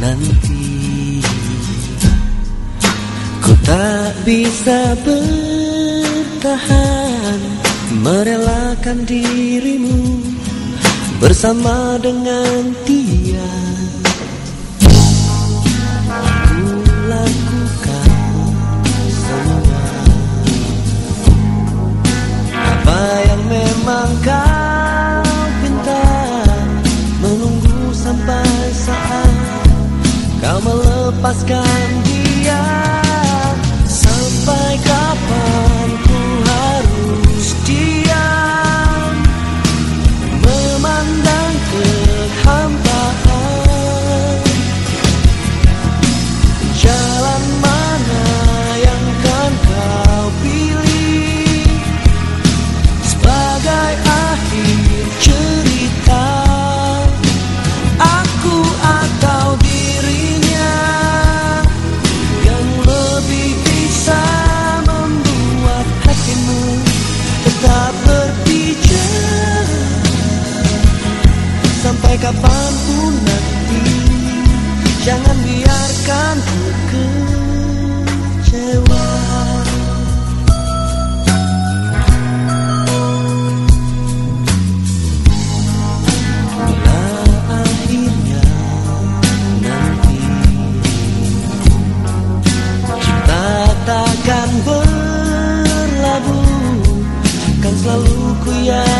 nanti. Ku tak bisa bertahan Merelakan dirimu Bersama dengan dia melepaskan dia Sampai kapan pun nanti Jangan biarkan ku kecewa. Bila akhirnya nanti Cinta takkan berlabuh Kan selalu ku yakinkan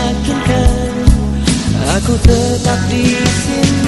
Aku tetap di sini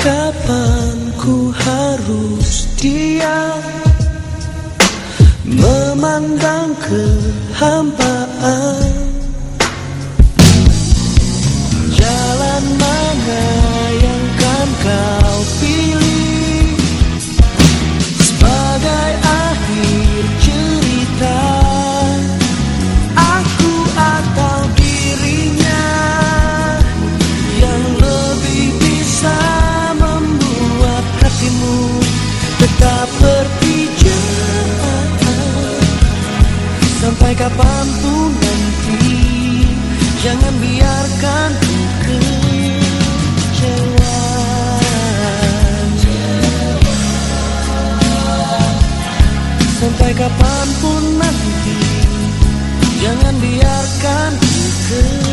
kapan ku harus diam? Memandang kehampaan kapan pun nanti jangan biarkan ku kecewa sampai kapan pun nanti jangan biarkan ku kecewa